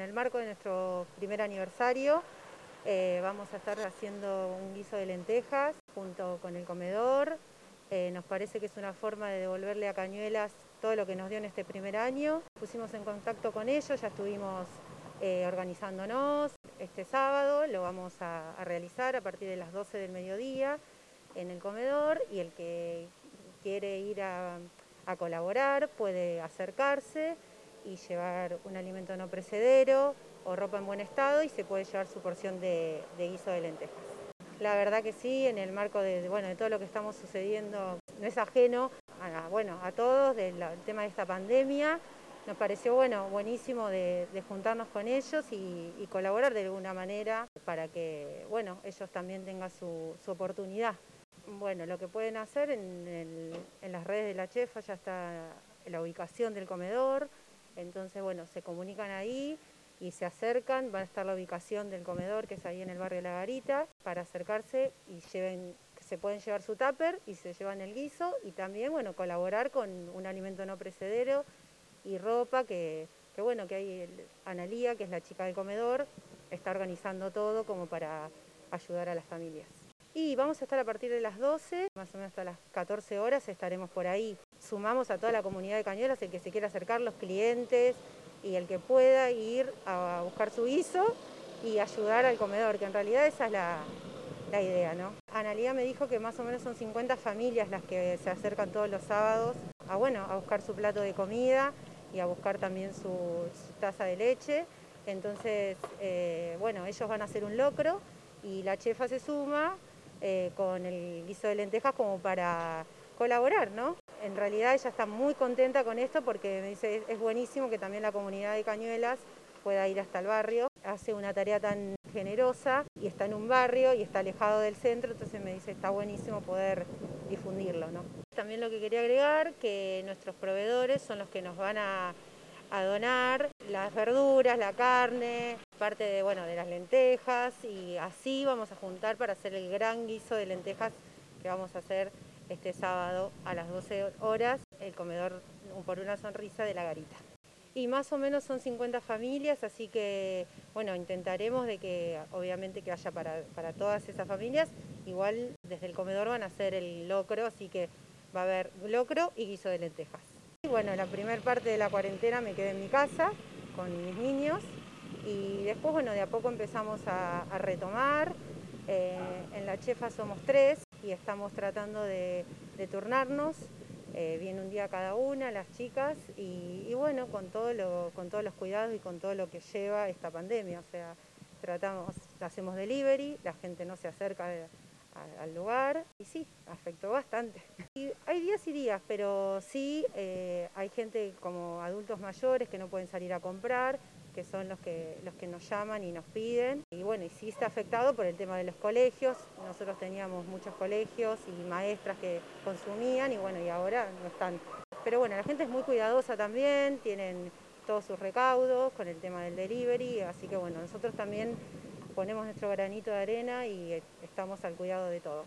en el marco de nuestro primer aniversario eh, vamos a estar haciendo un guiso de lentejas junto con el comedor. Eh, nos parece que es una forma de devolverle a Cañuelas todo lo que nos dio en este primer año. Pusimos en contacto con ellos, ya estuvimos eh, organizándonos. Este sábado lo vamos a, realizar a partir de las 12 del mediodía en el comedor y el que quiere ir a, colaborar puede acercarse y llevar un alimento no precedero o ropa en buen estado y se puede llevar su porción de, guiso de lentejas. La verdad que sí, en el marco de, bueno, de todo lo que estamos sucediendo, no es ajeno a, bueno, a todos del tema de esta pandemia. Nos pareció bueno, buenísimo de, juntarnos con ellos y, colaborar de alguna manera para que bueno, ellos también tengan su, oportunidad. Bueno, lo que pueden hacer en, en las redes de la chefa ya está la ubicación del comedor, entonces bueno, se comunican ahí y se acercan, va a estar la ubicación del comedor que es ahí en el barrio La Garita, para acercarse y lleven, se pueden llevar su tupper y se llevan el guiso y también bueno, colaborar con un alimento no precedero y ropa que, bueno, que hay Analía, que es la chica del comedor, está organizando todo como para ayudar a las familias. Y vamos a estar a partir de las 12, más o menos hasta las 14 horas estaremos por ahí. Sumamos a toda la comunidad de Cañuelas, el que se quiera acercar, los clientes, y el que pueda ir a buscar su guiso y ayudar al comedor, que en realidad esa es la, idea, ¿no? Analía me dijo que más o menos son 50 familias las que se acercan todos los sábados a, bueno, a buscar su plato de comida y a buscar también su, taza de leche. Entonces, eh, bueno, ellos van a hacer un locro y la chefa se suma eh, con el guiso de lentejas como para colaborar, ¿no? En realidad ella está muy contenta con esto porque me dice es buenísimo que también la comunidad de Cañuelas pueda ir hasta el barrio. Hace una tarea tan generosa y está en un barrio y está alejado del centro, entonces me dice está buenísimo poder difundirlo. ¿no? También lo que quería agregar, que nuestros proveedores son los que nos van a, donar las verduras, la carne, parte de, bueno, de las lentejas y así vamos a juntar para hacer el gran guiso de lentejas que vamos a hacer este sábado a las 12 horas el comedor por una sonrisa de la garita. Y más o menos son 50 familias, así que bueno, intentaremos de que obviamente que haya para, para todas esas familias. Igual desde el comedor van a hacer el locro, así que va a haber locro y guiso de lentejas. Y bueno, la primera parte de la cuarentena me quedé en mi casa con mis niños y después bueno, de a poco empezamos a, retomar. Eh, en la chefa somos tres, y estamos tratando de, turnarnos. Eh, viene un día cada una, las chicas, y, bueno, con, todo lo, con todos los cuidados y con todo lo que lleva esta pandemia. O sea, tratamos, hacemos delivery, la gente no se acerca al lugar, y sí, afectó bastante. Y hay días y días, pero sí eh, hay gente como adultos mayores que no pueden salir a comprar, que son los que, los que nos llaman y nos piden. Y bueno, y sí está afectado por el tema de los colegios. Nosotros teníamos muchos colegios y maestras que consumían y bueno, y ahora no están. Pero bueno, la gente es muy cuidadosa también, tienen todos sus recaudos con el tema del delivery, así que bueno, nosotros también ponemos nuestro granito de arena y estamos al cuidado de todo.